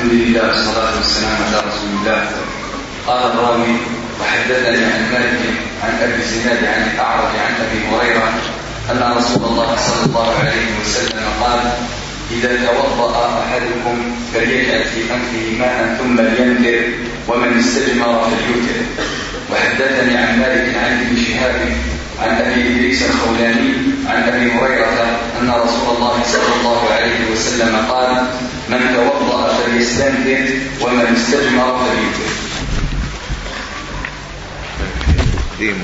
الحمد لله والصلاة والسلام على رسول الله قال الرامي وحدثني عن مالك عن أبي زناد عن الأعرج عن أبي هريرة أن رسول الله صلى الله عليه وسلم قال إذا توضأ أحدكم فليجعل في أنفه ماء ثم لينذر ومن استجمر فليوتر. وحدثني عن مالك عن ابن شهاب عن أبي إدريس الخولاني عن أبي هريرة أن رسول الله صلى الله عليه وسلم قال من توضأ فالإسلام ومن استجمع فليدين دين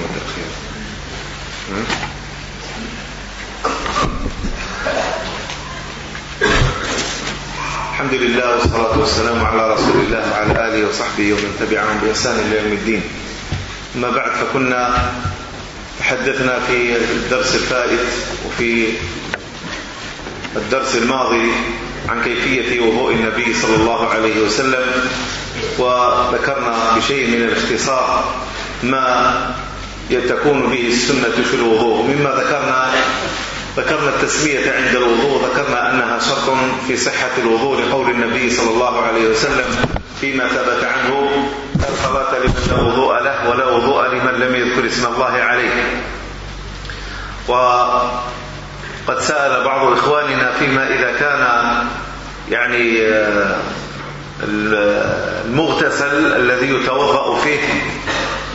الحمد لله والصلاة والسلام على رسول الله وعلى آله وصحبه ومن تبعهم بإحسان إلى يوم الدين. ما بعد فكنا تحدثنا في الدرس الفائت وفي الدرس الماضي عن كيفية وضوء النبي صلى الله عليه وسلم وذكرنا بشيء من الاختصار ما يتكون به السنة في الوضوء. مما ذكرنا ذكرنا التسمية عند الوضوء ذكرنا أنها شرط في صحة الوضوء لقول النبي صلى الله عليه وسلم فيما ثبت عنه الصلاة لمن لا وضوء له ولا وضوء لمن لم يذكر اسم الله عليه. وقد سأل بعض إخواننا فيما إذا كان يعني آه، المغتسل الذي يتوضأ فيه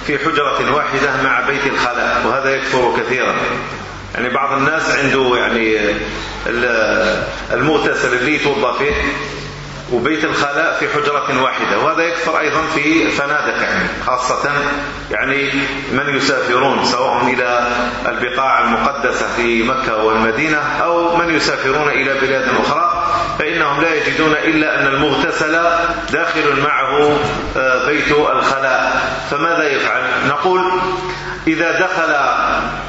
في حجرة واحدة مع بيت الخلاء وهذا يكثر كثيرا. يعني بعض الناس عنده يعني آه، المغتسل اللي يتوضأ فيه وبيت الخلاء في حجرة واحدة وهذا يكثر أيضا في فنادق يعني خاصة يعني من يسافرون سواء إلى البقاع المقدسة في مكة والمدينة أو من يسافرون إلى بلاد أخرى فإنهم لا يجدون إلا أن المغتسل داخل معه آه، بيت الخلاء فماذا يفعل؟ نقول إذا دخل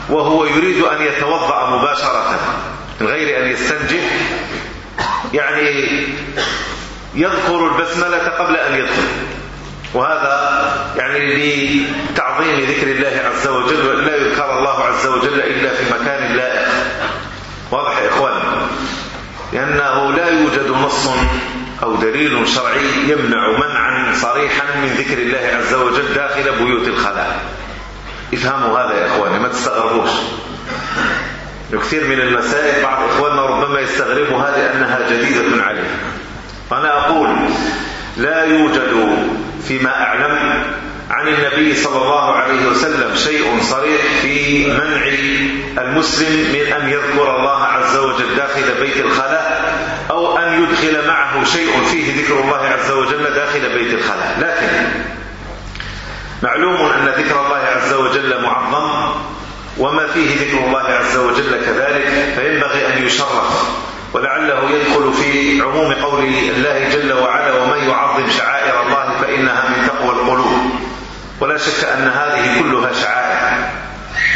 وهو يريد أن يتوضأ مباشرة من غير أن يستنجح يعني يذكر البسملة قبل أن يدخل. وهذا يعني لتعظيم ذكر الله عز وجل لا يذكر الله عز وجل إلا في مكان لائق. واضح يا إخوان؟ لأنه لا يوجد نص أو دليل شرعي يمنع منعا صريحا من ذكر الله عز وجل داخل بيوت الخلاء. افهموا هذا يا إخواني ما تستغربوش. كثير من المسائل بعض إخواننا ربما يستغربوا هذه أنها جديدة عليه. فأنا أقول لا يوجد فيما أعلم عن النبي صلى الله عليه وسلم شيء صريح في منع المسلم من أن يذكر الله عز وجل داخل بيت الخلاء أو أن يدخل معه شيء فيه ذكر الله عز وجل داخل بيت الخلاء لكن معلوم أن ذكر الله عز وجل معظم وما فيه ذكر الله عز وجل كذلك فينبغي أن يشرف ولعله يدخل في عموم قول الله جل وعلا ومن يعظم شعائر الله فإنها من تقوى القلوب. ولا شك أن هذه كلها شعائر.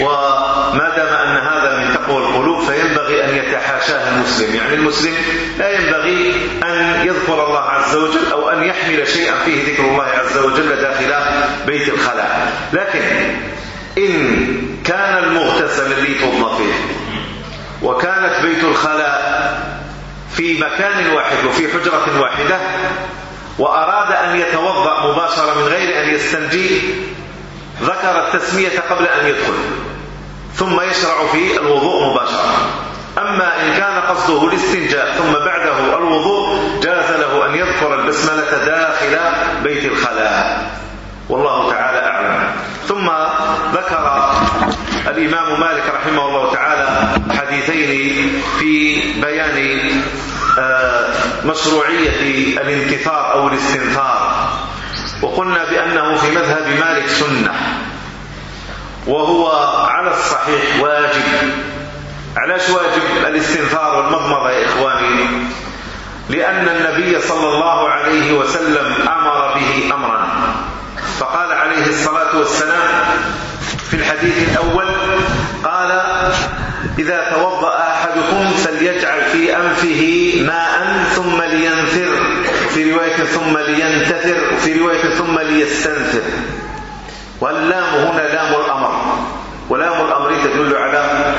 وما دام أن هذا من تقوى القلوب فينبغي أن يتحاشاه المسلم. يعني المسلم لا ينبغي أن يذكر الله عز وجل أو أن يحمل شيئا فيه ذكر الله عز وجل داخل بيت الخلاء. لكن إن كان المغتسل الذي تضم فيه وكانت بيت الخلاء في مكان واحد وفي حجرة واحدة وأراد أن يتوضأ مباشرة من غير أن يستنجي ذكر التسمية قبل أن يدخل ثم يشرع في الوضوء مباشرة. أما إن كان قصده الاستنجاء ثم بعده الوضوء جاز له أن يذكر البسملة داخل بيت الخلاء. والله تعالى أعلم. ثم ذكر الإمام مالك رحمه الله تعالى حديثين في بيان مشروعية الانتثار أو الاستنثار وقلنا بأنه في مذهب مالك سنة. وهو على الصحيح واجب. علاش واجب؟ الاستنثار والمضمضة يا إخواني. لأن النبي صلى الله عليه وسلم أمر به أمرا. فقال عليه الصلاة والسلام في الحديث الأول قال إذا توضأ أحدكم فليجعل في أنفه ماء ثم لينثر في رواية ثم لينتثر في رواية ثم ليستنثر واللام هنا لام الأمر. ولام الأمر تدل على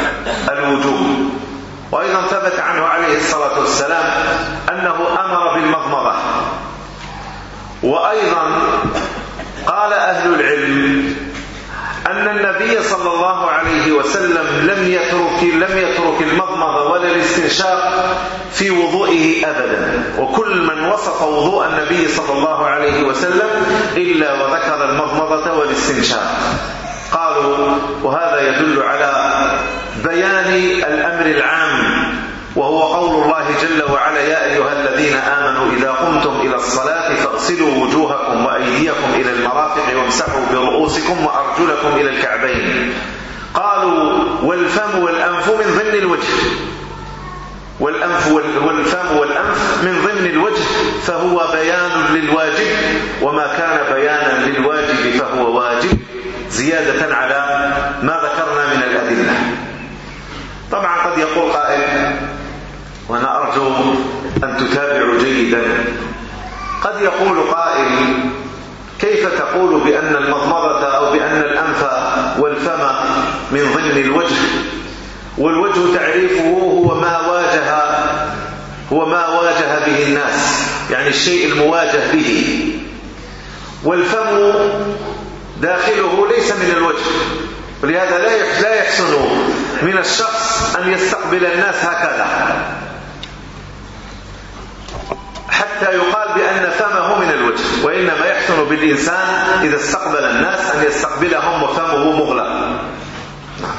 الوجوب. وأيضا ثبت عنه عليه الصلاة والسلام أنه أمر بالمضمضة. وأيضا قال أهل العلم أن النبي صلى الله عليه وسلم لم يترك لم يترك المضمض ولا الاستنشاق في وضوئه أبدا. وكل من وصف وضوء النبي صلى الله عليه وسلم إلا وذكر المضمضة والاستنشاق. قالوا وهذا يدل على بيان الأمر العام وهو قول الله جل وعلا يا أيها الذين آمنوا إذا قمتم إلى الصلاة فاغسلوا وجوهكم وأيديكم إلى المرافق وامسحوا برؤوسكم وأرجلكم إلى الكعبين. قالوا والفم والأنف من ضمن الوجه. والأنف والفم والأنف من ضمن الوجه فهو بيان للواجب وما كان بيانا للواجب فهو واجب. زيادة على ما ذكرنا من الأدلة. طبعا قد يقول قائل وأنا أرجو أن تتابعوا جيدا. قد يقول قائل كيف تقول بأن المضمضة أو بأن الأنف والفم من ضمن الوجه؟ والوجه تعريفه هو ما واجه هو ما واجه به الناس يعني الشيء المواجه به. والفم داخله ليس من الوجه ولهذا لا يحسن من الشخص أن يستقبل الناس هكذا. حتى يقال بأن فمه من الوجه وإنما يحسن بالإنسان إذا استقبل الناس أن يستقبلهم وفمه مغلق. نعم.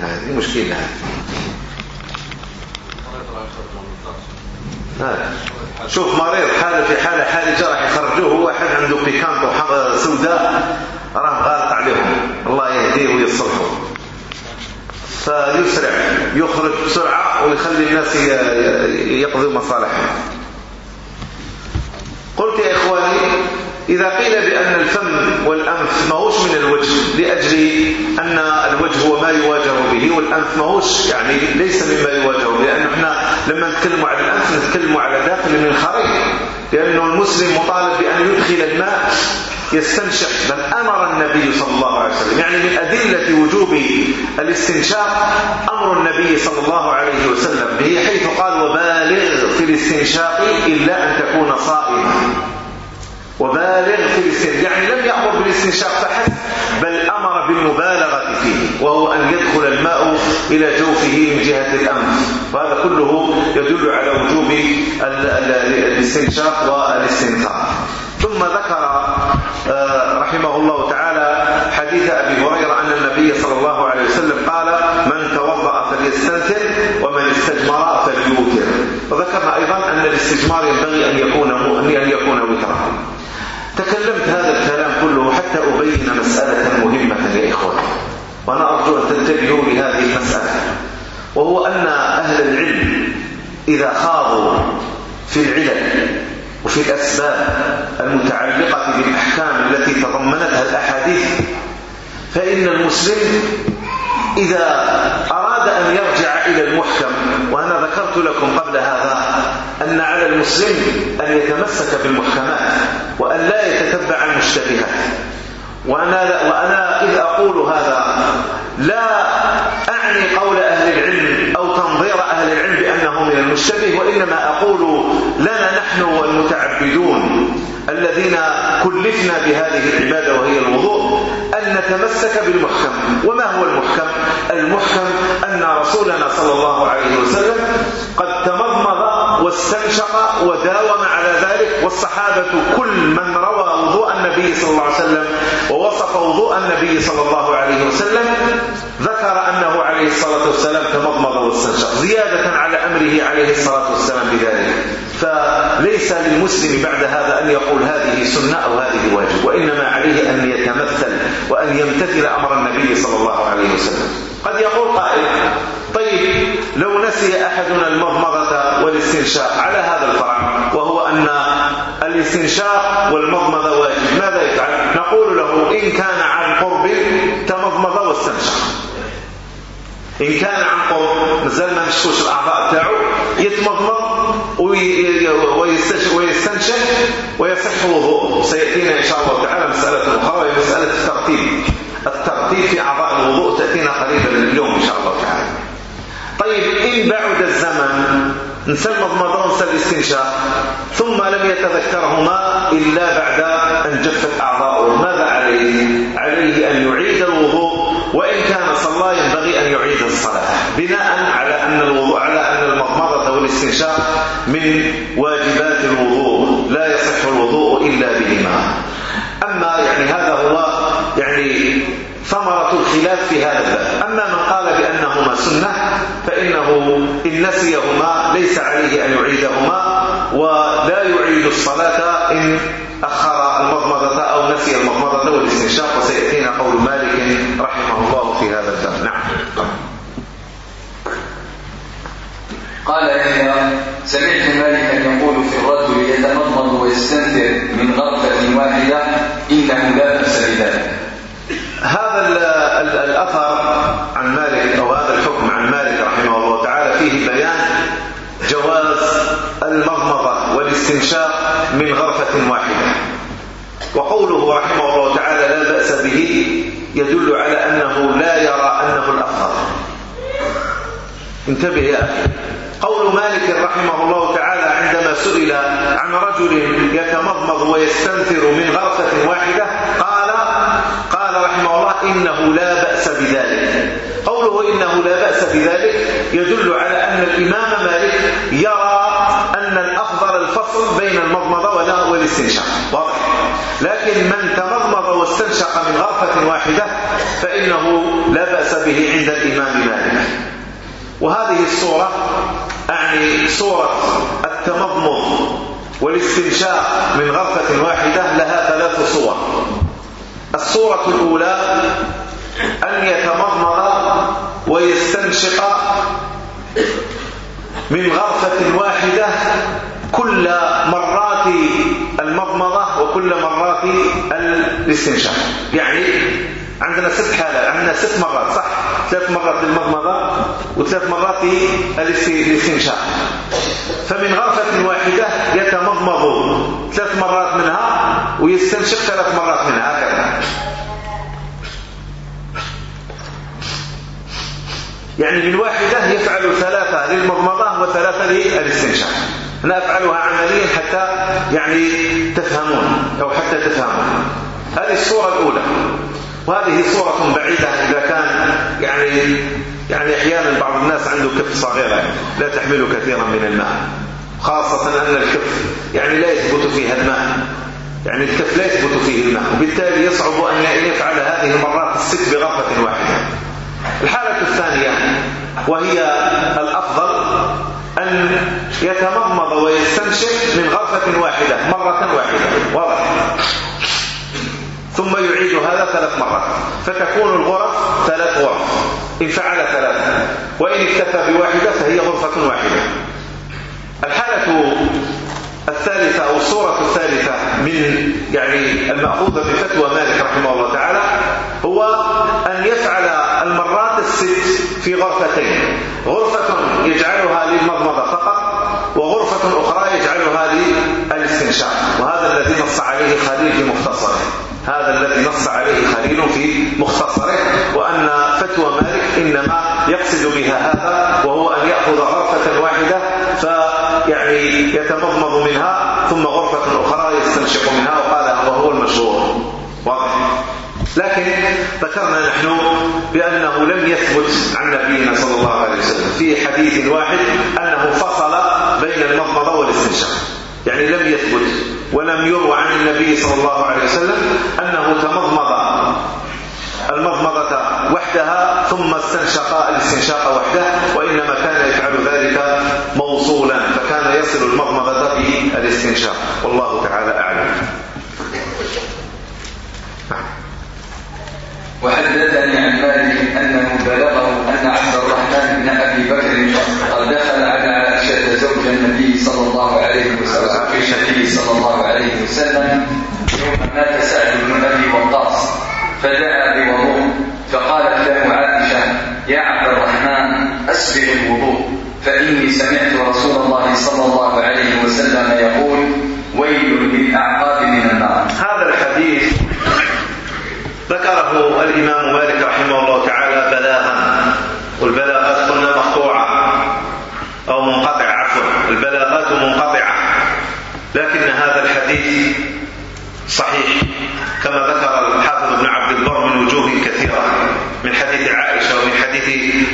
هذه مشكلة. هذه شوف مريض حالة في حالة حالة جرح يخرجوه واحد عنده بيكانت سوداء راه غالط عليهم. الله يهديه ويصلحه. فيسرع يخرج بسرعة ويخلي الناس يقضي مصالحهم. قلت يا إخواني إذا قيل بأن الفم والأنف ماهوش من الوجه لأجل أن الوجه هو ما يواجه به والأنف ماهوش يعني ليس مما يواجه به لأننا إحنا لما نتكلم على الأنف نتكلم على داخل من الخارج لأنه المسلم مطالب بأن يدخل الماء يستنشق بل أمر النبي صلى الله عليه وسلم. يعني من أدلة وجوب الاستنشاق أمر النبي صلى الله عليه وسلم. به حيث قال وبالغ في الاستنشاق إلا أن تكون صائما. وبالغ في الاستنشاق. يعني لم يأمر بالاستنشاق فحسب بل أمر بالمبالغة فيه وهو أن يدخل الماء إلى جوفه من جهة الأنف. وهذا كله يدل على وجوب الاستنشاق والاستنقاق ثم ذكر الله تعالى حديث أبي هريرة أن النبي صلى الله عليه وسلم قال من توضأ فليستنثر ومن استجمر فليوتر. وذكرنا أيضا أن الاستجمار ينبغي أن يكون أن يكون وترا. تكلمت هذا الكلام كله حتى أبين مسألة مهمة يا إخواني وأنا أرجو أن تنتبهوا لهذه المسألة. وهو أن أهل العلم إذا خاضوا في العلل وفي الأسباب المتعلقة بالأحكام التي تضمنتها الأحاديث فإن المسلم إذا أراد أن يرجع إلى المحكم وأنا ذكرت لكم قبل هذا أن على المسلم أن يتمسك بالمحكمات وأن لا يتتبع المشتبهات. وأنا, وأنا إذ أقول هذا لا أعني قول أهل العلم أو تنظير أهل العلم بأنه من المشتبه وإنما أقول لا نحن والمتعبدون الذين كلفنا بهذه العبادة وهي الوضوء أن نتمسك بالمحكم وما هو المحكم؟ المحكم أن رسولنا صلى الله عليه وسلم قد تمضمض واستنشق وداوم على ذلك والصحابة كل من روى وضوء النبي صلى الله عليه وسلم ووصف وضوء النبي صلى الله عليه وسلم ذكر أنه عليه الصلاة والسلام تمضمض واستنشق زيادة على أمره عليه الصلاة والسلام بذلك. فليس للمسلم بعد هذا أن يقول هذه سنة أو هذه واجب وإنما عليه أن يتمثل وأن يمتثل أمر النبي صلى الله عليه وسلم. قد يقول قائل طيب لو نسي أحدنا المضمضة والاستنشاق على هذا الفرع وهو أن الاستنشاق والمضمضة واجب. ماذا يفعل نقول له إن كان عن قرب تمضمض واستنشق. إن كان عن قرب مازال ما الأعضاء بتاعه يتمضمض ويستنشق ويصح وضوءه. سيأتينا إن شاء الله تعالى مسألة أخرى وهي مسألة الترتيب. الترتيب في أعضاء الوضوء تأتينا قريبا اليوم إن شاء الله تعالى. طيب إن بعد الزمن انسمى رمضان سل الاستنشاق ثم لم يتذكرهما إلا بعد أن جفت أعضاؤه ماذا عليه؟ عليه أن يعيد الوضوء وإن كان صلى ينبغي أن يعيد الصلاة. بناء على أن الوضوء على أن المضمضة والاستنشاق من واجبات الوضوء لا يصح الوضوء إلا بهما. أما يعني هذا هو يعني ثمرة الخلاف في هذا الباب. أما من قال أنهما سنة فإنه إن نسيهما ليس عليه أن يعيدهما ولا يعيد الصلاة إن أخر المضمضة أو نسي المضمضة والاستنشاق وسيأتينا قول مالك رحمه الله في هذا الباب. نعم. قال إذا سمعت مالكا يقول في الرجل يتمضمض ويستنثر من غرفة واحدة إنه لا بأس بذلك. هذا الأثر عن مالك المغمضة والاستنشاق من غرفة واحدة. وقوله رحمه الله تعالى لا بأس به يدل على أنه لا يرى أنه الأفضل. انتبه يا أخي. قول مالك رحمه الله تعالى عندما سئل عن رجل يتمضمض ويستنثر من غرفة واحدة قال قال رحمه الله إنه لا بأس بذلك. قوله إنه لا بأس بذلك يدل على أن الإمام مالك يرى بين المضمضة والاستنشاق. واضح. لكن من تمضمض واستنشق من غرفة واحدة فإنه لا بأس به عند الإمام مالك. وهذه الصورة أعني صورة التمضمض والاستنشاق من غرفة واحدة لها ثلاث صور. الصورة الأولى أن يتمضمض ويستنشق من غرفة واحدة كل مرات المضمضة وكل مرات الاستنشاق. يعني عندنا ست حالات عندنا ست مرات صح؟ ثلاث مرات للمضمضة وثلاث مرات الاستنشاق. فمن غرفة واحدة يتمضمض ثلاث مرات منها ويستنشق ثلاث مرات منها هكذا. يعني من واحدة يفعل ثلاثة للمضمضة وثلاثة للاستنشاق. أنا أفعلها عمليا حتى يعني تفهمون أو حتى تفهمون. هذه الصورة الأولى. وهذه صورة بعيدة إذا كان يعني يعني أحيانا بعض الناس عنده كف صغيرة. لا تحمله كثيرا من الماء. خاصة أن الكف يعني لا يثبت فيها الماء. يعني الكف لا يثبت فيه الماء. وبالتالي يصعب أن يعني يفعل هذه المرات الست بغفة واحدة. الحالة الثانية وهي الأفضل أن يتمضمض ويستنشق من غرفة واحدة مرة واحدة. واضح. ثم يعيد هذا ثلاث مرات. فتكون الغرف ثلاث غرف. إن فعل ثلاث وإن اكتفى بواحدة فهي غرفة واحدة. الحالة الثالثة أو الصورة الثالثة من يعني المأخوذة من فتوى مالك رحمه الله تعالى هو أن يفعل المرات الست في غرفتين. غرفة يجعلها للمضمضة فقط وغرفة أخرى يجعل هذه الاستنشاق. وهذا الذي نص عليه خليل في مختصره. هذا الذي نص عليه خليل في مختصره. وأن فتوى مالك إنما يقصد بها هذا وهو أن يأخذ غرفة واحدة فيعني يتمضمض منها ثم غرفة أخرى يستنشق منها وقال وهو المشهور واضح؟ لكن ذكرنا نحن بأنه لم يثبت عن نبينا صلى الله عليه وسلم في حديث واحد أنه فصل بين المضمضة والاستنشاق. يعني لم يثبت ولم يروى عن النبي صلى الله عليه وسلم أنه تمضمض المضمضة وحدها ثم استنشق الاستنشاق وحده وإنما كان يفعل ذلك موصولا فكان يصل المضمضة بالاستنشاق والله تعالى أعلم. وحدثني عن مالك أنه بلغه أن عبد الرحمن بن أبي بكر قد دخل صلى الله عليه وسلم عائشة النبي صلى الله عليه وسلم يوم مات سعد بن أبي وقاص. فدعا بوضوء فقالت له عائشة يا عبد الرحمن أسبغ الوضوء. فإني سمعت رسول الله صلى الله عليه وسلم يقول ويل للأعقاب من النار. هذا الحديث ذكره الإمام مالك رحمه الله تعالى بلاغا. والبلاغة صحيح. كما ذكر الحافظ ابن عبد البر من وجوه كثيرة من حديث عائشة ومن حديث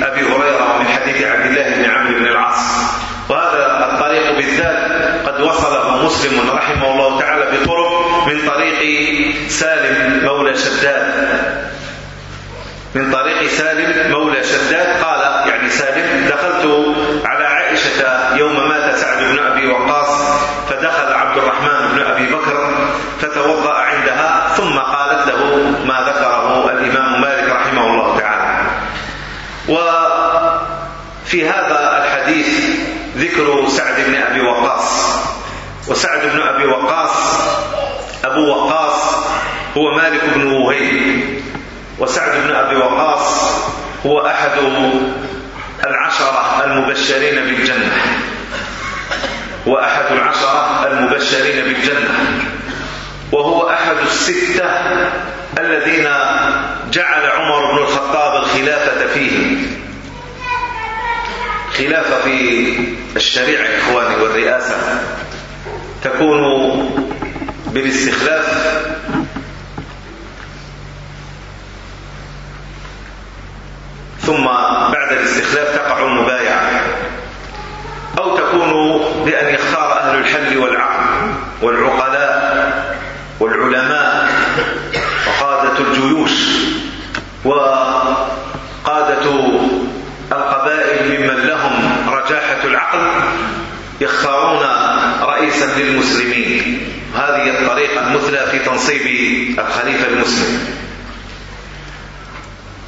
أبي هريرة ومن حديث عبد الله بن عمرو بن العاص. وهذا الطريق بالذات قد وصله مسلم رحمه الله تعالى بطرق من طريق سالم مولى شداد. من طريق سالم مولى شداد قال يعني سالم دخلت على عائشة يوم مات سعد بن أبي وقاص في هذا الحديث ذكر سعد بن أبي وقاص. وسعد بن أبي وقاص أبو وقاص هو مالك بن وهيب. وسعد بن أبي وقاص هو أحد العشرة المبشرين بالجنة. وأحد العشرة المبشرين بالجنة. وهو أحد الستة الذين جعل عمر بن الخطاب الخلافة فيهم. خلافة في الشريعة إخواني والرئاسة تكون بالاستخلاف ثم بعد الاستخلاف تقع المبايعة أو تكون بأن يختار أهل الحل والعقل والعقلاء والعلماء وقادة الجيوش وقادة القبائل ممن لا العقل. يختارون رئيسا للمسلمين. هذه الطريقة المثلى في تنصيب الخليفة المسلم.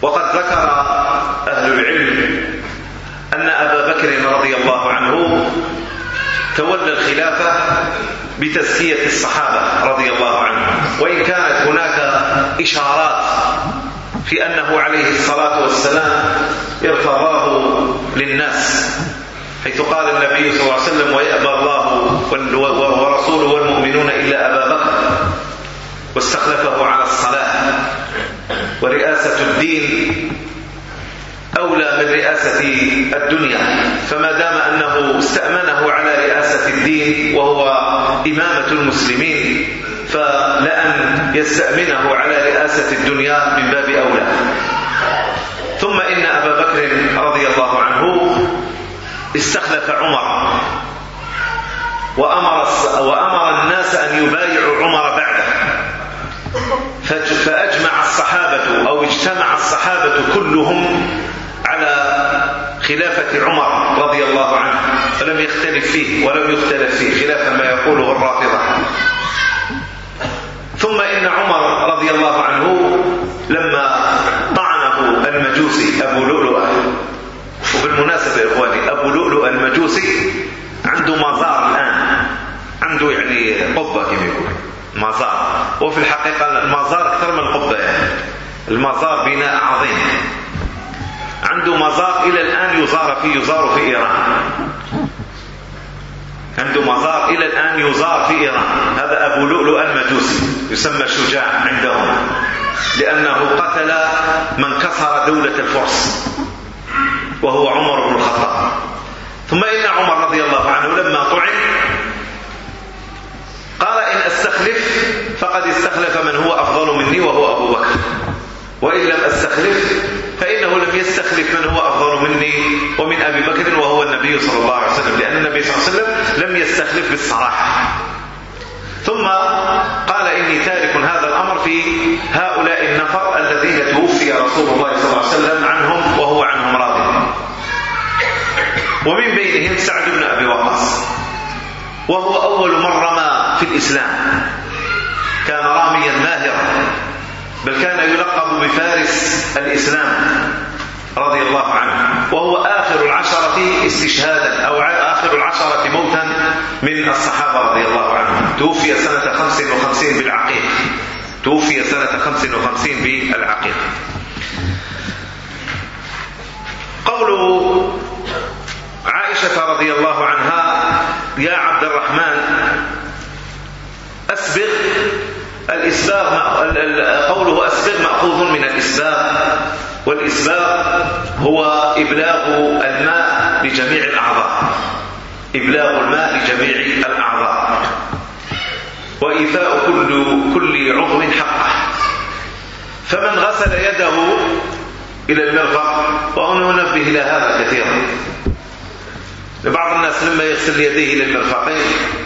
وقد ذكر أهل العلم أن أبا بكر رضي الله عنه تولى الخلافة بتزكية الصحابة رضي الله عنهم. وإن كانت هناك إشارات في أنه عليه الصلاة والسلام ارتضاه للناس. حيث قال النبي صلى الله عليه وسلم ويأبى الله ورسوله والمؤمنون إلا أبا بكر. واستخلفه على الصلاة. ورئاسة الدين أولى من رئاسة الدنيا. فما دام أنه استأمنه على رئاسة الدين وهو إمامة المسلمين فلأن يستأمنه على رئاسة الدنيا من باب أولى. ثم إن أبا بكر رضي الله عنه استخلف عمر. وأمر, وأمر الناس أن يبايعوا عمر بعده. فأجمع الصحابة أو اجتمع الصحابة كلهم على خلافة عمر رضي الله عنه. فلم يختلف فيه ولم يختلف فيه خلاف ما يقوله الرافضة. ثم إن عمر رضي الله عنه لما طعنه المجوسي أبو لؤلؤة. وبالمناسبة يا إخواني. أبو لؤلؤ المجوسي عنده مزار الآن. عنده يعني قبة كما يقول. مزار وفي الحقيقة المزار أكثر من القبة يعني. المزار بناء عظيم. عنده مزار إلى الآن يزار فيه يزار في إيران. عنده مزار إلى الآن يزار في إيران. هذا أبو لؤلؤ المجوسي. يسمى شجاع عندهم. لأنه قتل من كسر دولة الفرس. وهو عمر بن الخطاب. ثم إن عمر رضي الله عنه لما طعن قال إن أستخلف فقد استخلف من هو أفضل مني وهو أبو بكر. وإن لم أستخلف فإنه لم يستخلف من هو أفضل مني ومن أبي بكر وهو النبي صلى الله عليه وسلم لأن النبي صلى الله عليه وسلم لم يستخلف بالصراحة. ثم قال إني تارك هذا الأمر في هؤلاء النفر الذين توفي رسول الله صلى الله عليه وسلم عنهم ومن بينهم سعد بن أبي وقاص. وهو أول من رمى في الإسلام. كان راميا ماهرا. بل كان يلقب بفارس الإسلام رضي الله عنه. وهو آخر العشرة استشهادا أو آخر العشرة موتا من الصحابة رضي الله عنهم. توفي سنة 55 بالعقيق. توفي سنة 55 بالعقيق. قوله عائشة رضي الله عنها يا عبد الرحمن أسبغ الإسباغ قوله أسبغ مأخوذ من الإسباغ والإسباغ هو إبلاغ الماء بجميع الأعضاء. إبلاغ الماء بجميع الأعضاء. وإيفاء كل, كل عضو حقه. فمن غسل يده إلى المرفق وأنا أنبه إلى هذا كثيرا. لبعض الناس لما يغسل يديه للمرفقين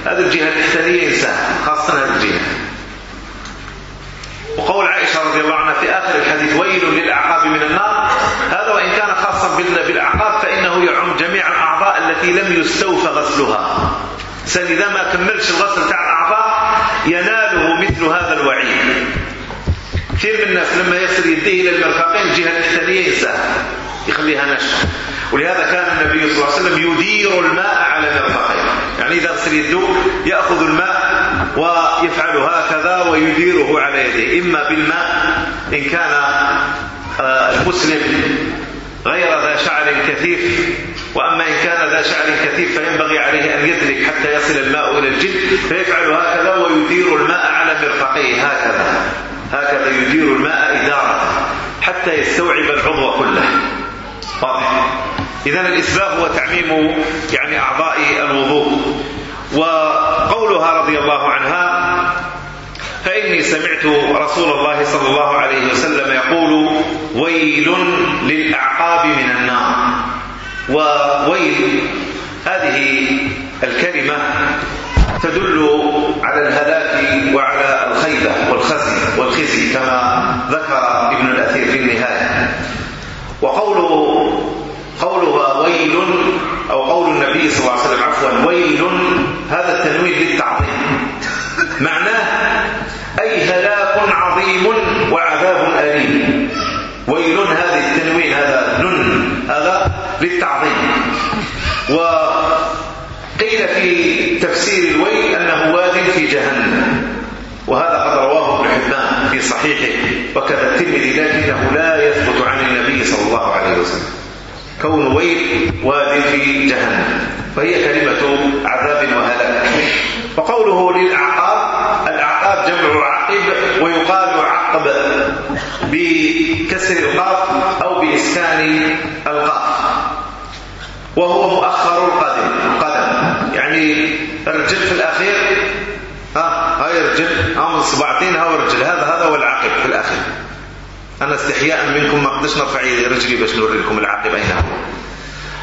هذه الجهة التحتانية إنسان خاصة هذه الجهة. وقول عائشة رضي الله عنها في آخر الحديث ويل للأعقاب من النار. هذا وإن كان خاصا بالأعقاب فإنه يعم جميع الأعضاء التي لم يستوفى غسلها. سأل إذا ما كملش الغسل تاع الأعضاء يناله مثل هذا الوعيد. كثير من الناس لما يصل يديه للمرفقين الجهة التحتانية ينساها يخليها نشر ولهذا كان النبي صلى الله عليه وسلم يدير الماء على مرفقه يعني إذا غسل يده يأخذ الماء ويفعل هكذا ويديره على يده إما بالماء إن كان آه، المسلم غير ذا شعر كثيف وأما إن كان ذا شعر كثيف فينبغي عليه أن يدرك حتى يصل الماء إلى الجلد فيفعل هكذا ويدير الماء على مرفقه هكذا هكذا يدير الماء إدارة حتى يستوعب العضو كله. إذا الإسباغ هو تعميم يعني أعضاء الوضوء. وقولها رضي الله عنها فإني سمعت رسول الله صلى الله عليه وسلم يقول ويل للأعقاب من النار. وويل هذه الكلمة تدل على الهلاك وعلى الخيبة والخزي والخزي كما ذكر ابن الأثير في النهاية. وقوله قولها ويل أو قول النبي صلى الله عليه وسلم عفوا ويل. هذا التنوين للتعظيم. معناه أي هلاك عظيم وعذاب أليم. ويل هذا التنوين هذا نن هذا للتعظيم. وقيل في تفسير الويل أنه واد في جهنم. وهذا قد رواه ابن حبان في صحيحه وكذا الترمذي لكنه لا يثبت عن النبي صلى الله عليه وسلم. كون ويل واد في جهنم. فهي كلمة عذاب وهلاك وقوله للأعقاب الأعقاب جمع عقب ويقال عقب بكسر القاف أو بإسكان القاف. وهو مؤخر القدم القدم. يعني الرجل في الأخير ها هاي رجل هم صباعتين هاو رجل هذا هذا هو العقب في الأخير. أنا استحياء منكم ما قدش نرفع رجلي باش نوريكم العاقبة أين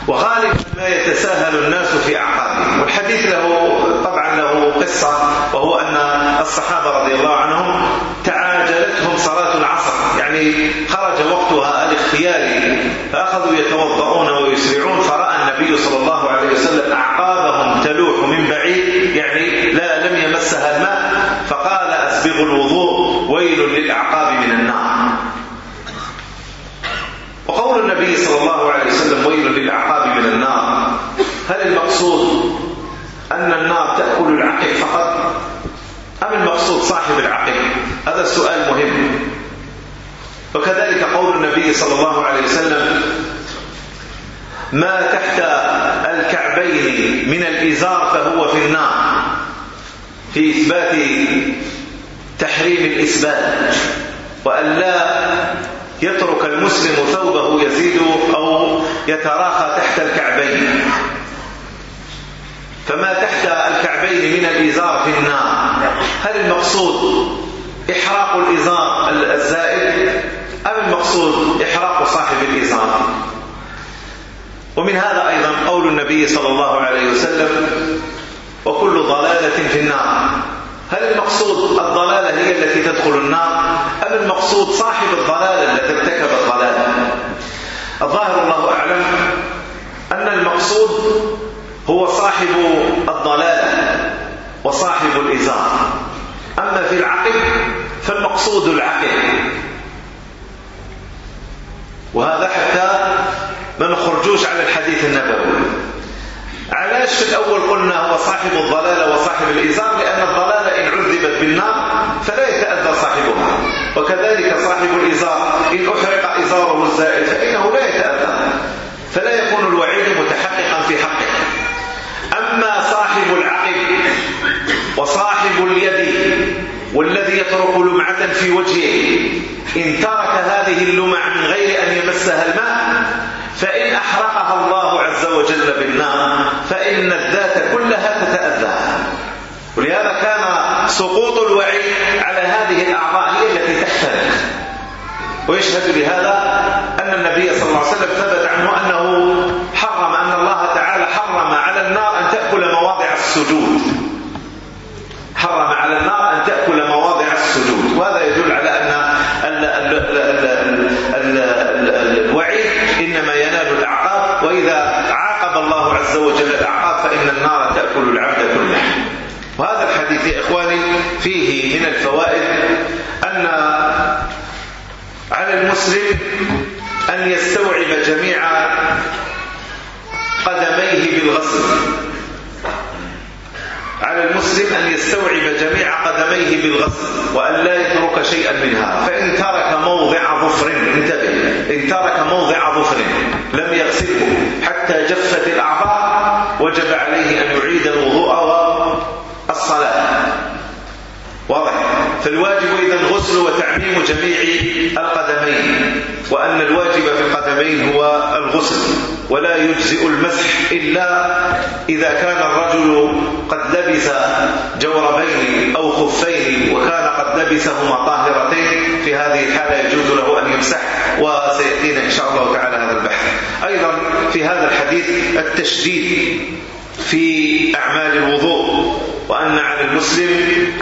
وغالبا ما يتساهل الناس في أعقابهم. والحديث له طبعا له قصة وهو أن الصحابة رضي الله عنهم تعاجلتهم صلاة العصر. يعني خرج وقتها الاختياري فأخذوا يتوضعون ويسرعون فرأى النبي صلى الله عليه وسلم أعقابهم تلوح من بعيد يعني لا لم يمسها الماء فقال أسبغ الوضوء ويل للأعقاب من النار. وقول النبي صلى الله عليه وسلم ويل للأعقاب من النار. هل المقصود أن النار تأكل العقل فقط؟ أم المقصود صاحب العقل؟ هذا السؤال مهم. وكذلك قول النبي صلى الله عليه وسلم ما تحت الكعبين من الإزار فهو في النار. في إثبات تحريم الإثبات. وأن لا يترك المسلم ثوبه يزيد أو يتراخى تحت الكعبين. فما تحت الكعبين من الإزار في النار. هل المقصود إحراق الإزار الزائد؟ أم المقصود إحراق صاحب الإزار؟ ومن هذا أيضا قول النبي صلى الله عليه وسلم وكل ضلالة في النار. هل المقصود الضلالة هي التي تدخل النار؟ أم المقصود صاحب الضلالة التي ارتكب الضلالة؟ الظاهر الله أعلم أن المقصود هو صاحب الضلالة وصاحب الإزار. أما في العقل فالمقصود العقل. وهذا حتى ما نخرجوش على الحديث النبوي. علاش في الأول قلنا هو صاحب الضلالة وصاحب الإزار؟ لأن الضلالة أصيبت بالنار فلا يتأذى صاحبها وكذلك صاحب الإزار إن أحرق إزاره الزائد فإنه لا يتأذى. فلا يكون الوعيد متحققا في حقه. أما صاحب العقل وصاحب اليد والذي يترك لمعة في وجهه إن ترك هذه اللمعة من غير أن يمسها الماء فإن أحرقها الله عز وجل بالنار فإن الذات كلها تتأذى. ولهذا كان سقوط الوعي على هذه الأعضاء هي التي تحترق ويشهد لهذا أن النبي صلى الله عليه وسلم ثبت عنه أنه حرم أن الله تعالى حرم على النار أن تأكل مواضع السجود. حرم على النار أن تأكل مواضع السجود. وهذا يدل على أن الوعي إنما ينال الأعقاب. وإذا عاقب الله عز وجل الأعقاب فإن النار تأكل العبد الحديث إخواني فيه من الفوائد أن على المسلم أن يستوعب جميع قدميه بالغسل. على المسلم أن يستوعب جميع قدميه بالغسل وأن لا يترك شيئا منها. فإن ترك موضع ظفر انتبه إن ترك موضع ظفر لم يغسله حتى جفت الأعضاء وجب عليه أن يعيد الوضوء الصلاة. واضح. فالواجب إذا الغسل وتعميم جميع القدمين وأن الواجب في القدمين هو الغسل ولا يجزئ المسح إلا إذا كان الرجل قد لبس جوربين أو خفين وكان قد لبسهما طاهرتين في هذه الحالة يجوز له أن يمسح وسيأتينا إن شاء الله تعالى هذا البحث. أيضا في هذا الحديث التشديد في أعمال الوضوء. وأن على المسلم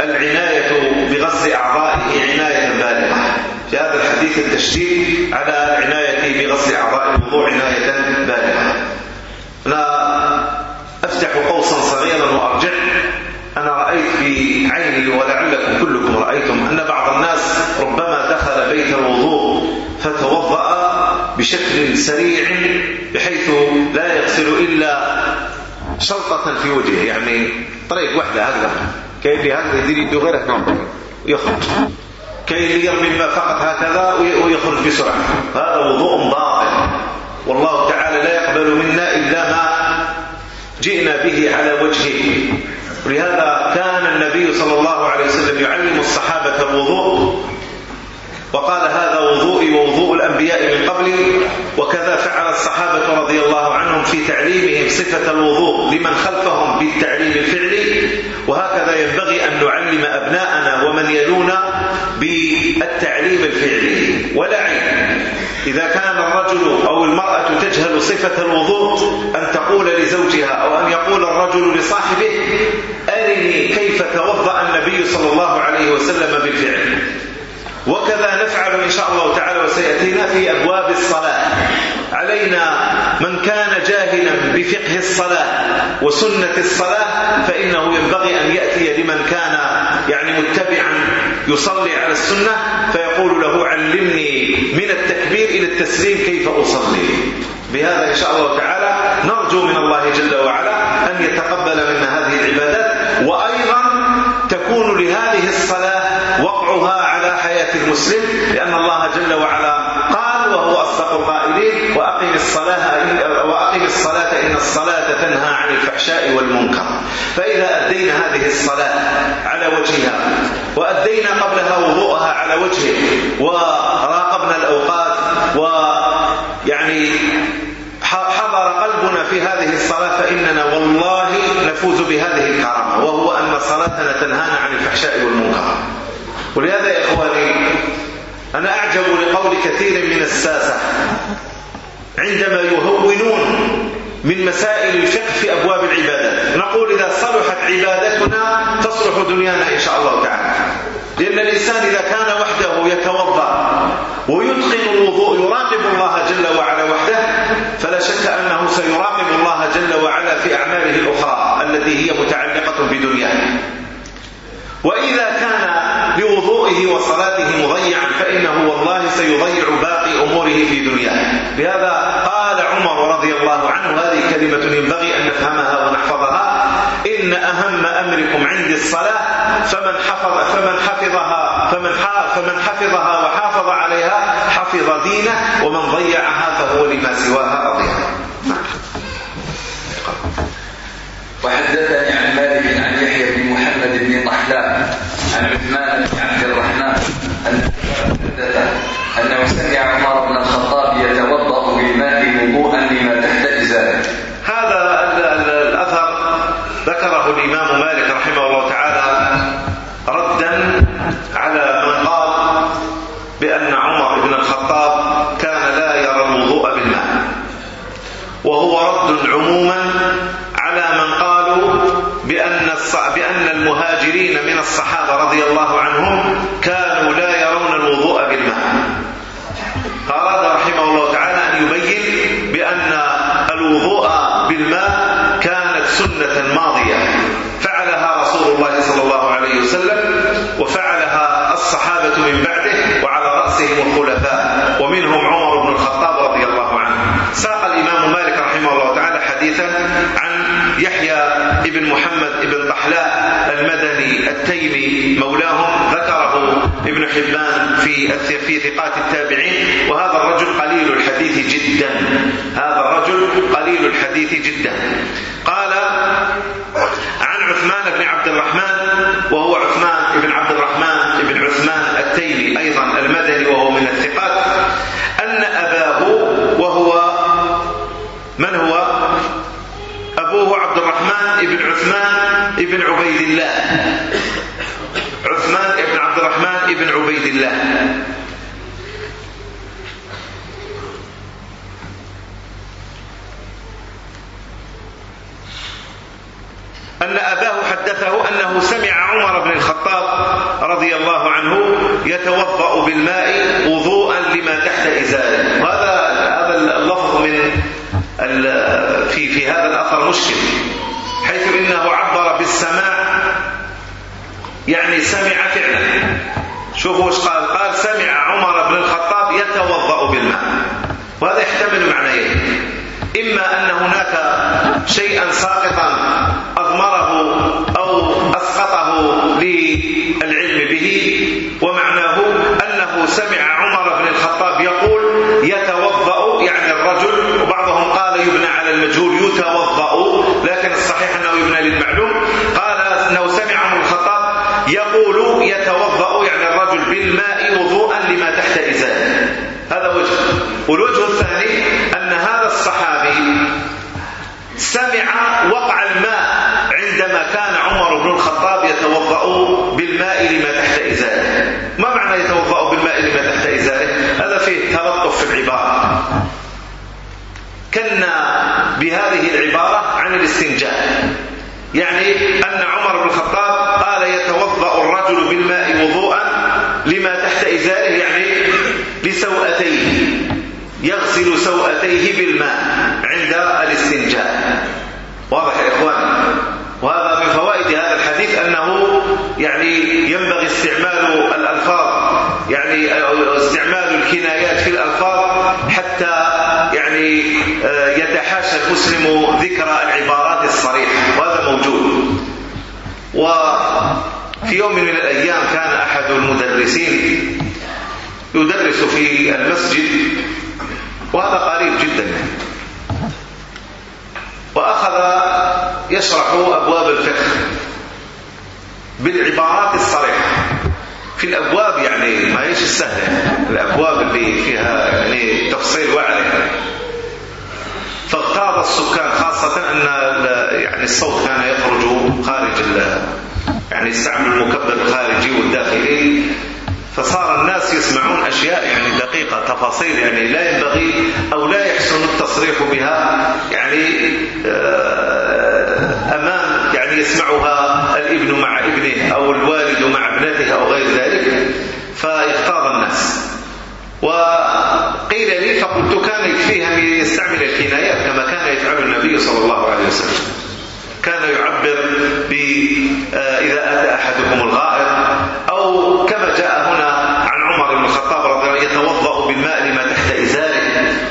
العناية بغسل أعضائه عناية بالغة. في هذا الحديث التشديد على العناية بغسل أعضاء الوضوء عناية بالغة. أنا أفتح قوسا صغيرا وأرجع. أنا رأيت في عيني ولعلكم كلكم رأيتم أن بعض الناس ربما دخل بيت الوضوء فتوضأ بشكل سريع بحيث لا يغسل إلا شلطة في وجهه يعني طريق واحدة هكذا. كي بهكذا يدير يده غير هكذا نعم. ويخرج كي يرمي الماء فقط هكذا ويخرج بسرعة. هذا وضوء باطل. والله تعالى لا يقبل منا إلا ما جئنا به على وجهه. ولهذا كان النبي صلى الله عليه وسلم يعلم الصحابة الوضوء وقال هذا وضوئي ووضوء الأنبياء من قبلي وكذا فعل الصحابة رضي الله عنهم في تعليمهم صفة الوضوء لمن خلفهم بالتعليم الفعلي. وهكذا ينبغي أن نعلم أبناءنا ومن يلونا بالتعليم الفعلي. ولا عين إذا كان الرجل أو المرأة تجهل صفة الوضوء أن تقول لزوجها أو أن يقول الرجل لصاحبه أرني كيف توضأ النبي صلى الله عليه وسلم بالفعل. وكذا نفعل إن شاء الله تعالى وسيأتينا في أبواب الصلاة. علينا من كان جاهلا بفقه الصلاة وسنة الصلاة فإنه ينبغي أن يأتي لمن كان يعني متبعا يصلي على السنة فيقول له علمني من التكبير إلى التسليم كيف أصلي. بهذا إن شاء الله تعالى نرجو من الله جل وعلا أن يتقبل منا هذه العبادات وأيضا مسلم لأن الله جل وعلا قال وهو أصدق القائلين وأقم الصلاة وأقم الصلاة إن الصلاة تنهى عن الفحشاء والمنكر. فإذا أدينا هذه الصلاة على وجهها وأدينا قبلها وضوءها على وجهه وراقبنا الأوقات ويعني حضر قلبنا في هذه الصلاة فإننا والله نفوز بهذه الكرامة. وهو أن صلاتنا تنهانا عن الفحشاء والمنكر. ولهذا يا إخواني أنا أعجب لقول كثير من الساسة. عندما يهونون من مسائل الفقه في أبواب العبادات نقول إذا صلحت عبادتنا تصلح دنيانا إن شاء الله تعالى. لأن الإنسان إذا كان وحده يتوضأ ويتقن الوضوء يراقب الله جل وعلا وحده فلا شك أنه سيراقب الله جل وعلا في أعماله الأخرى التي هي متعلقة بدنياه. وإذا كان لوضوئه وصلاته مضيعا فإنه والله سيضيع باقي أموره في دنياه. لهذا قال عمر رضي الله عنه هذه كلمة ينبغي أن نفهمها ونحفظها. إن أهم أمركم عندي الصلاة فمن حفظ فمن حفظها فمن فمن حفظها وحافظ عليها حفظ دينه ومن ضيعها فهو لما سواها رضيها وحدثني عن أنه سمع عمر بن الخطاب يتوضأ بالماء وضوءا لما تحت إزاله هذا الأثر ذكره الإمام مالك رحمه الله تعالى ردا على من قال بأن عمر بن الخطاب كان لا يرى الوضوء بالماء. وهو رد عموما على من قالوا بأن بأن المهاجرين من الصحابة رضي الله بن محمد بن طحلاء المدني التيمي مولاهم ذكره ابن حبان في في ثقات التابعين. وهذا الرجل قليل الحديث جدا. هذا الرجل قليل الحديث جدا. قال يغسل سوأتيه بالماء عند الاستنجاء. واضح يا إخوان؟ وهذا من فوائد هذا الحديث أنه يعني ينبغي استعمال الألفاظ يعني استعمال الكنايات في الألفاظ حتى يعني آه، يتحاشى المسلم ذكر العبارات الصريحة وهذا موجود. وفي يوم من الأيام كان أحد المدرسين يدرس في المسجد وهذا قريب جدا. وأخذ يشرح أبواب الفقه بالعبارات الصريحة. في الأبواب يعني ما هيش السهلة. الأبواب اللي فيها يعني تفصيل وعلي. فاغتاظ السكان خاصة أن يعني الصوت كان يخرج خارج يعني استعمل المكبل الخارجي والداخلي. دقيقة تفاصيل يعني لا ينبغي أو لا يحسن التصريح بها يعني آه، أمام يعني يسمعها الابن مع ابنه أو الوالد مع ابنته أو غير ذلك فيختار الناس. وقيل لي فقلت كان يكفيها من يستعمل الكنايات كما كان يفعل النبي صلى الله عليه وسلم. كان يعبر آه، إذا أتى أحدكم الغائط أو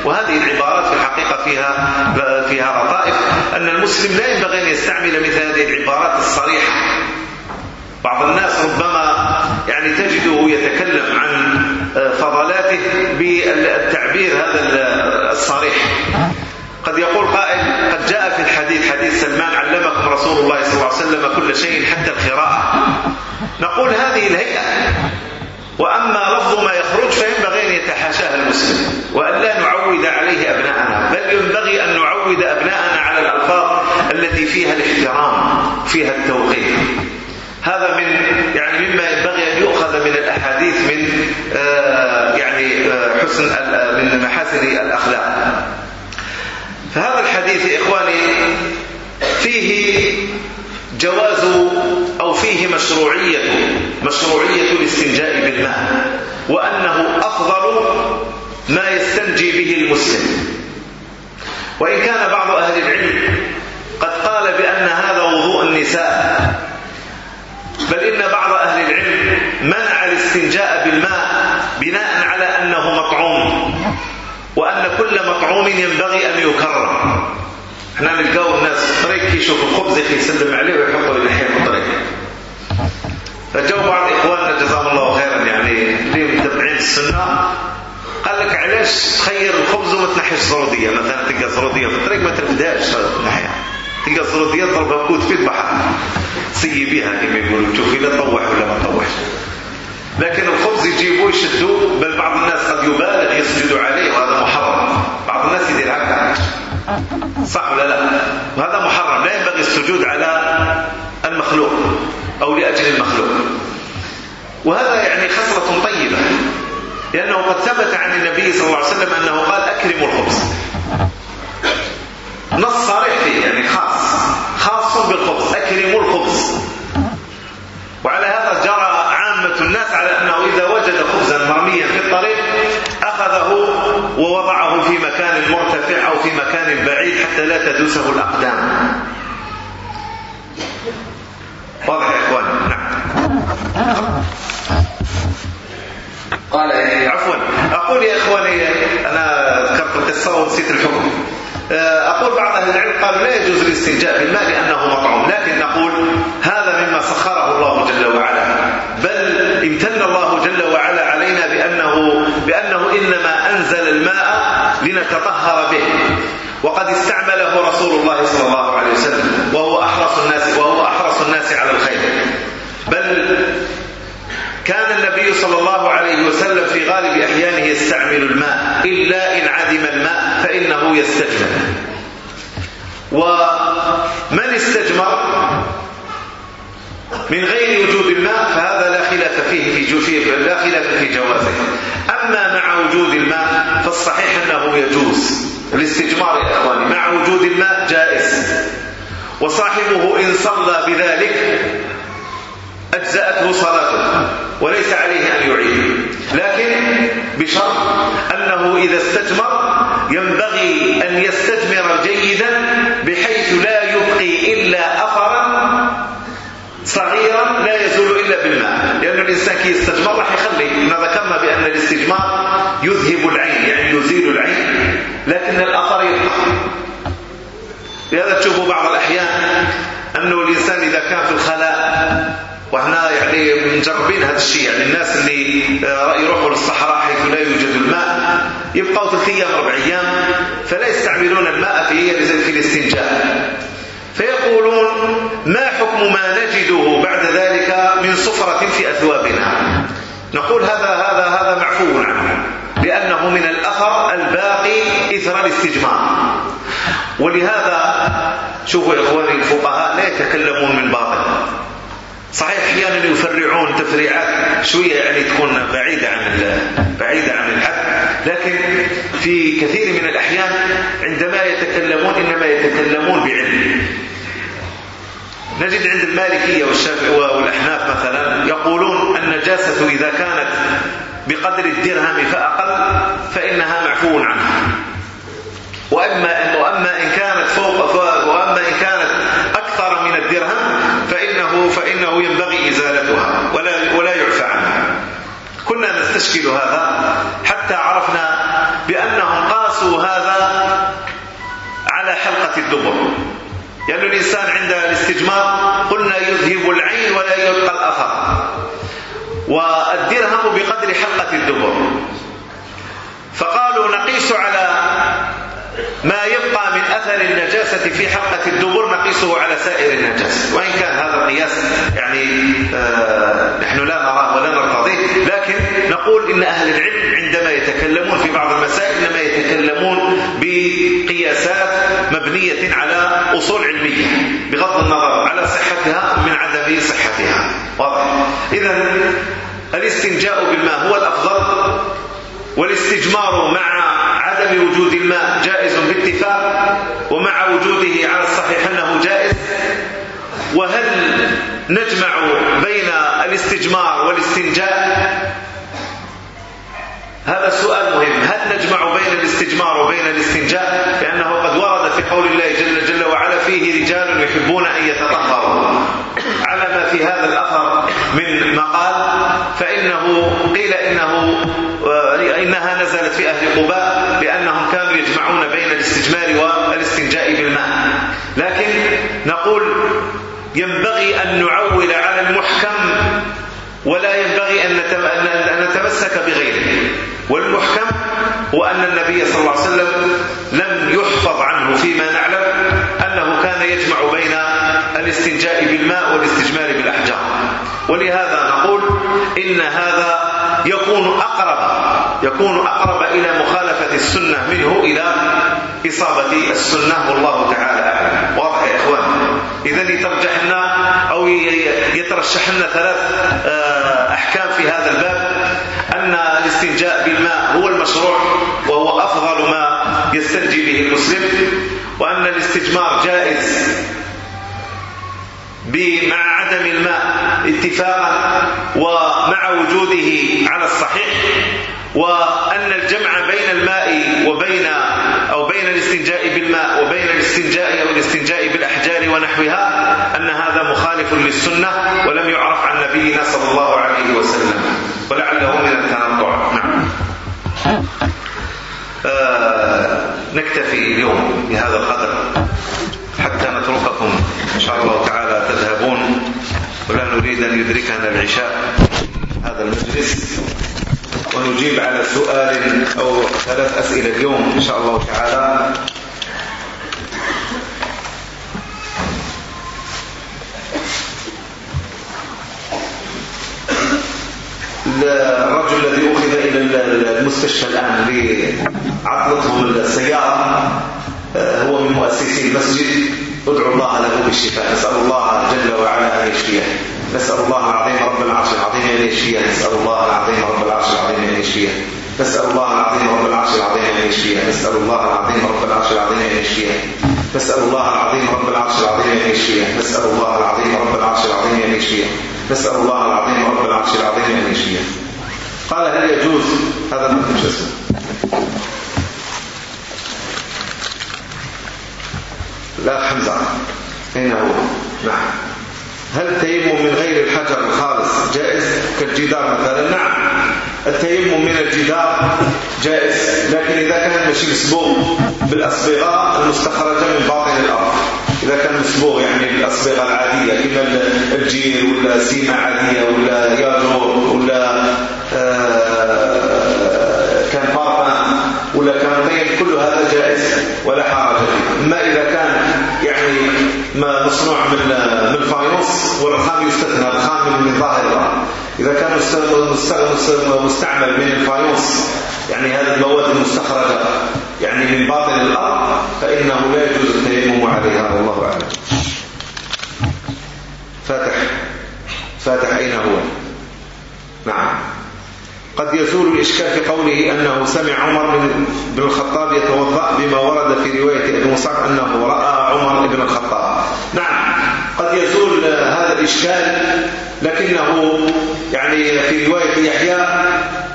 وهذه العبارات في الحقيقة فيها فيها رطائف أن المسلم لا ينبغي أن يستعمل مثل هذه العبارات الصريحة. بعض الناس ربما يعني تجده يتكلم عن آه، فضلاته بالتعبير هذا آه، الصريح. قد يقول قائل قد جاء في الحديث حديث سلمان علمكم رسول الله صلى الله عليه وسلم كل شيء حتى القراءة. نقول هذه الهيئة. وأما لفظ ما يخرج فينبغي حاشاها المسلم وأن لا نعود عليه أبناءنا بل ينبغي أن نعود أبناءنا على الألفاظ التي فيها الاحترام فيها التوقيع هذا من يعني مما ينبغي أن يؤخذ من الأحاديث من آه، يعني آه، حسن آه، من محاسن الأخلاق. فهذا الحديث إخواني فيه جواز أو فيه مشروعية مشروعية الاستنجاء بالماء وأنه ما يستنجي به المسلم. وإن كان بعض أهل العلم قد قال بأن هذا وضوء النساء بل إن بعض أهل العلم منع الاستنجاء بالماء بناء على أنه مطعوم وأن كل مطعوم ينبغي أن يكرر إحنا نلقاو الناس في الطريق يشوف الخبز يسلم عليه ويحطه للحين في الطريق فجاءوا بعض إخواننا جزاهم الله خيرا يعني اللي متبعين السنة. قال لك علاش تخير الخبز وما تنحيش الزروديه مثلا تلقى الزروديه في الطريق ما تبداش تنحيها تلقى الزروديه تضربها بكوت في البحر. سي بها كما يقولوا. تشوفي لا طوح ولا ما طوحش لكن الخبز يجيبوه يشدوه بل بعض الناس قد يبالغ يسجدوا عليه وهذا محرم. بعض الناس يدير هكذا صح ولا لا؟ وهذا محرم. لا ينبغي السجود على المخلوق أو لأجل المخلوق. وهذا يعني خسرة طيبة. لأنه قد ثبت عن النبي صلى الله عليه وسلم أنه قال أكرموا الخبز. نص صريح فيه يعني خاص. خاص بالخبز أكرموا الخبز. وعلى هذا جرى عامة الناس على أنه إذا وجد خبزا مرميا في الطريق أخذه ووضعه في مكان مرتفع أو في مكان بعيد حتى لا تدوسه الأقدام. واضح يا إخوان؟ نعم. قال يعني عفوا. أقول يا إخواني أنا ذكرت القصة ونسيت الحكم. آه، أقول بعض أهل العلم قال لا يجوز الاستنجاء بالماء لأنه مطعوم لكن نقول هذا مما سخره الله جل وعلا. بل امتن الله جل وعلا علينا بأنه, بأنه إنما أنزل الماء لنتطهر به. وقد استعمله رسول الله صلى الله عليه وسلم. وهو أحرص الناس, وهو أحرص الناس على الخير. بل كان النبي صلى الله عليه وسلم في غالب أحيانه يستعمل الماء إلا إن عدم الماء فإنه يستجمر ومن استجمر من غير وجود الماء فهذا لا خلاف فيه في جوفيه لا خلاف في جوازه. أما مع وجود الماء فالصحيح أنه يجوز. الاستجمار يا إخواني مع وجود الماء جائز. وصاحبه إن صلى بذلك أجزأته صلاته وليس عليه أن يعيد. لكن بشرط أنه إذا استجمر ينبغي أن يستجمر جيدا بحيث لا يبقي إلا أثرا صغيرا لا يزول إلا بالماء. لأن الإنسان كي يستجمر راح يخلي. ذكرنا بأن الاستجمار يذهب العين يعني يزيل العين. لكن الأثر يبقى. لهذا تشوفوا بعض الأحيان أنه الإنسان إذا كان في الخلاء وهنا يعني مجربين هذا الشيء. يعني الناس اللي آه، يروحوا للصحراء حيث لا يوجد الماء يبقوا ثلاث أيام أربع أيام فلا يستعملون الماء في في الاستنجاء. فيقولون ما حكم ما نجده بعد ذلك من صفرة في أثوابنا؟ نقول هذا هذا هذا معفو عنه لأنه من الأثر الباقي إثر الاستجمار ولهذا شوفوا يا إخواني الفقهاء لا يتكلمون من باطل. صحيح أحيانا يفرعون تفريعات شوية يعني تكون بعيدة عن بعيدة عن الحد لكن في كثير من الأحيان عندما يتكلمون إنما يتكلمون بعلم. نجد عند المالكية والشافعيه والأحناف مثلا يقولون النجاسة إذا كانت بقدر الدرهم فأقل فإنها معفو عنها. واما وأما إن كانت فوق فإنه ينبغي إزالتها ولا, ولا يعفى عنها. كنا نستشكل هذا حتى عرفنا بأنهم قاسوا هذا على حلقة الدبر. يعني الإنسان عند الاستجمار قلنا يذهب العين ولا يبقى الأثر. والدرهم بقدر حلقة الدبر. فقالوا نقيس على ما يبقى من أثر النبي التي في حلقة الدبر نقيسه على سائر النجاس. وإن كان هذا القياس يعني آه، نحن لا نراه ولا نرتضيه لكن نقول إن أهل العلم عندما يتكلمون في بعض المسائل إنما يتكلمون بقياسات مبنية على أصول علمية بغض النظر على صحتها من عدم صحتها. واضح؟ إذا الاستنجاء بالماء هو الأفضل والاستجمار مع عدم وجود الماء جائز باتفاق ومع وجوده على الصحيح أنه جائز. وهل نجمع بين الاستجمار والاستنجاء؟ هذا سؤال مهم. هل نجمع بين الاستجمار وبين الاستنجاء؟ لأنه قد ورد في قول الله جل جل وعلا فيه رجال يحبون أن يتطهروا. على ما في هذا الأثر من مقال فإنه قيل إنه إنها نزلت في أهل قباء لأنهم كانوا يجمعون بين الاستجمار والاستنجاء بالماء. لكن نقول ينبغي أن نعول على المحكم ولا ينبغي أن نتمسك بغيره. والمحكم هو أن النبي صلى الله عليه وسلم لم يحفظ عنه فيما نعلم أنه كان يجمع بين الاستنجاء بالماء والاستجمار بالأحجار. ولهذا نقول إن هذا يكون أقرب يكون أقرب إلى مخالفة السنة منه إلى إصابة السنة. والله تعالى أعلم. واضح يا إخوان؟ إذا يترجح لنا أو يترشح لنا ثلاث آه، أحكام في هذا الباب. أن الاستنجاء بالماء هو المشروع وهو أفضل ما يستنجي به المسلم. وأن الاستجمار جائز. مع عدم الماء اتفاقا ومع وجوده على الصحيح وأن الجمع بين الماء وبين أو بين الاستنجاء بالماء وبين الاستنجاء أو الاستنجاء بالأحجار ونحوها أن هذا مخالف للسنة ولم يعرف عن نبينا صلى الله عليه وسلم. ولعله من التنطع. نعم. آه، نكتفي اليوم بهذا القدر ولا نريد أن يدركنا العشاء. هذا المجلس. ونجيب على سؤال أو ثلاث أسئلة اليوم إن شاء الله تعالى. الرجل الذي أخذ إلى المستشفى الآن لعطلته السيارة هو من مؤسسي المسجد. ادعو الله له بالشفاء. نسأل الله جل وعلا أن يشفيه. نسأل الله العظيم رب العرش العظيم أن يشفيه. نسأل الله العظيم رب العرش العظيم أن يشفيه. نسأل الله العظيم رب العرش العظيم أن يشفيه. نسأل الله العظيم رب العرش العظيم أن يشفيه. نسأل الله العظيم رب العرش العظيم أن يشفيه. نسأل الله العظيم رب العرش العظيم أن يشفيه. نسأل الله العظيم رب العرش العظيم أن يشفيه. قال هل يجوز هذا ما اسمه لا حمزة. أين هو نعم. هل التيمم من غير الحجر الخالص جائز؟ كالجدار مثلا. نعم. التيمم من الجدار جائز. لكن إذا كان ماشي مسبوغ بالأصبغة المستخرجة من باطن الأرض. إذا كان مسبوغ يعني بالأصبغة العادية كما الجير ولا سيمة عادية ولا يانور ولا آه، كان باطن ولا كان طيب كل هذا جائز ولا حرج ما أما إذا كان يعني ما مصنوع من آه، من faïence والرخام يستثنى الرخام من ظاهر إذا كان مستعمل من ال faïence يعني هذه المواد المستخرجة يعني من باطن الأرض فإنه لا يجوز التيمم عليها والله أعلم. فاتح. فاتح. أين هو؟ قد يزول الإشكال في قوله أنه سمع عمر بن الخطاب يتوضأ بما ورد في رواية ابن مصعب أنه رأى عمر بن الخطاب. نعم قد يزول هذا الإشكال لكنه يعني في رواية يحيى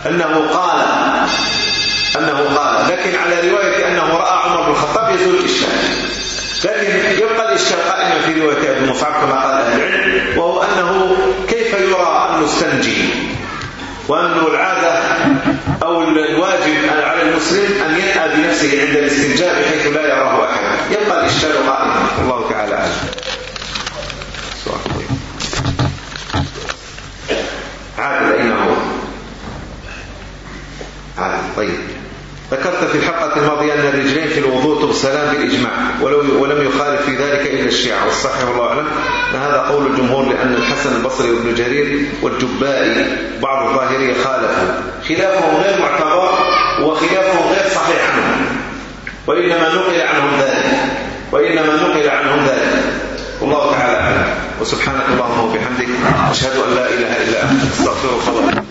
أنه قال أنه قال لكن على رواية أنه رأى عمر بن الخطاب يزول الإشكال. لكن يبقى الإشكال قائما في رواية ابن مصعب كما قال أهل العلم وهو أنه كيف يرى المستنجي وأنه العادة أو الواجب على المسلم أن ينأى بنفسه عند الاستنجاء بحيث لا يراه أحد. يبقى الإشكال قائما الله تعالى أعلم. عادل أين هو؟ عادل طيب. ذكرت في الحلقة الماضية أن الرجلين في الوضوء تغسلان بالإجماع ولو ولم يخالف في ذلك إلا الشيعة والصحيح والله أعلم. هذا قول الجمهور لأن الحسن البصري وابن جرير والجبائي بعض الظاهرية خالفوا. خلافهم غير معتبر وخلافهم غير صحيح عنهم. وإنما نقل عنهم ذلك. وإنما نقل عنهم ذلك. والله تعالى أعلم. وسبحانك اللهم وبحمدك أشهد أن لا إله إلا أنت أستغفرك الله